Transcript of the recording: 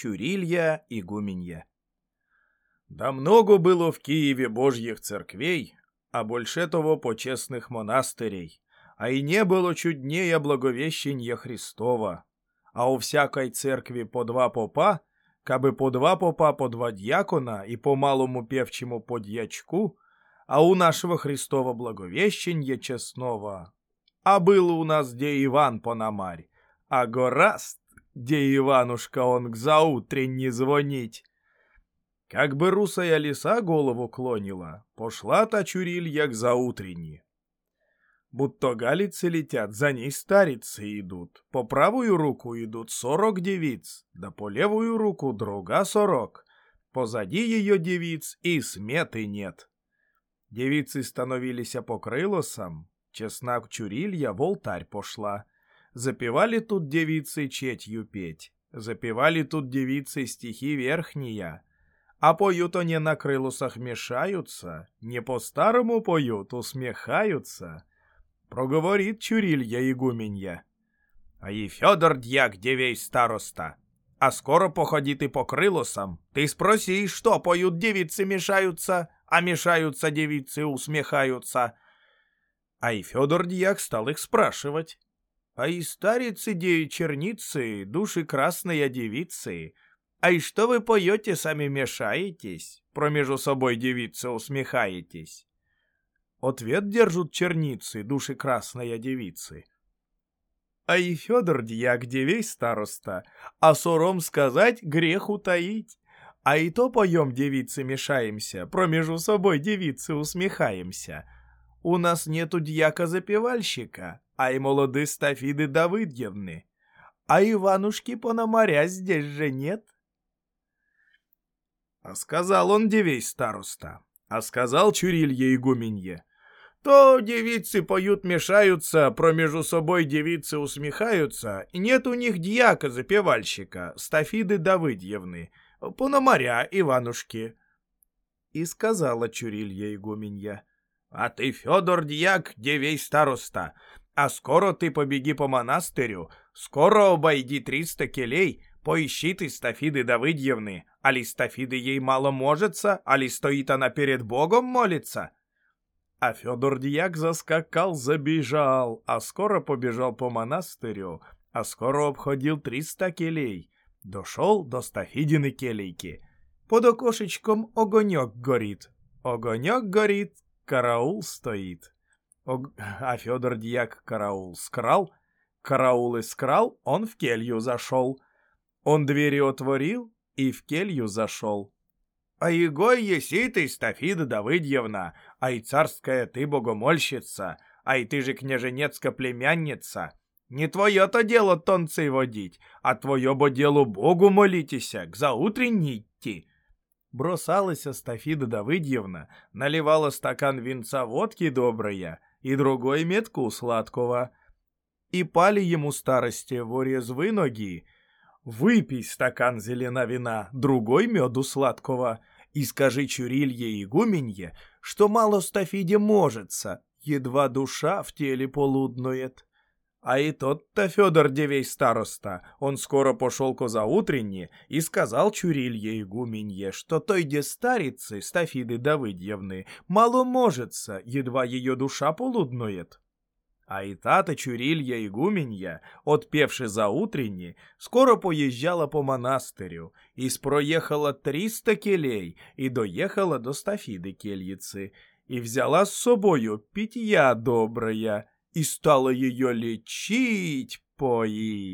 Чурилья игуменья. Да много было в Киеве божьих церквей, а больше того почестных монастырей, а и не было чуднее благовещения Христова. А у всякой церкви по два попа, кабы по два попа по два дьякона и по малому певчему по дьячку, а у нашего Христова благовещения честного. А было у нас где Иван Пономарь, а гораст, где Иванушка он к заутренне звонить. Как бы русая лиса голову клонила, пошла та чурилья к заутренне. Будто галицы летят, за ней старицы идут. По правую руку идут сорок девиц, да по левую руку друга сорок. Позади ее девиц и сметы нет. Девицы становились по крылосам, чеснок чурилья в алтарь пошла. Запевали тут девицы четью петь, запевали тут девицы стихи верхние, а поют они на крылусах мешаются, не по-старому поют, усмехаются. Проговорит Чурилья игуменья. А и Федор дьяк девей староста. А скоро походи ты по крылосам. Ты спроси, что поют девицы мешаются, а мешаются девицы усмехаются. А и Федор дьяк стал их спрашивать. А и старицы деи черницы, души красные девицы — а и что вы поете, сами мешаетесь? Промежу собой девица усмехаетесь. Ответ держат черницы, души красная девицы. А и Федор дьяк девей староста, а сором сказать грех утаить. А и то поем девицы мешаемся, промежу собой девицы усмехаемся. У нас нету дьяка-запевальщика, а и молоды Стафиды Давыдьевны. А Иванушки Пономаря здесь же нет. А сказал он девей староста, а сказал Чурилье игуменье. То девицы поют, мешаются, промежу собой девицы усмехаются, и нет у них дьяка-запевальщика, Стафиды Давыдьевны, Пономаря Иванушки. И сказала Чурилья игуменья. А ты, Федор Дьяк, девей староста, а скоро ты побеги по монастырю, скоро обойди триста келей, Поищи ты Стафиды Давыдьевны, али Стафиды ей мало можется, али стоит она перед Богом молится. А Федор Дьяк заскакал, забежал, а скоро побежал по монастырю, а скоро обходил триста келей. Дошел до Стафидины келейки. Под окошечком огонек горит. Огонек горит, караул стоит. А Федор Дьяк караул скрал, караул искрал, он в келью зашел. Он двери отворил и в келью зашел. А его еси ты, Стафида Давыдьевна, а и царская ты богомольщица, а и ты же княженецка племянница. Не твое-то дело тонцы водить, а твое бо делу Богу молитеся, к заутренней идти. Бросалась Стафида Давыдьевна, наливала стакан винца водки добрая и другой метку сладкого. И пали ему старости в резвы ноги, Выпей стакан зелена вина, другой меду сладкого, и скажи Чурилье игуменье, что мало Стафиде можется, едва душа в теле полуднует. А и тот-то Федор Девей староста, он скоро пошел ко заутренне и сказал Чурилье игуменье, что той де старицы Стафиды Давыдьевны мало можется, едва ее душа полуднует. А и тата Чурилья игуменья, отпевши за утренні, скоро поїжджала по монастирю, і спроїхала триста келей, і доїхала до Стафіди кельїці, і взяла з собою питья добрая, і стала її лечить, поїть.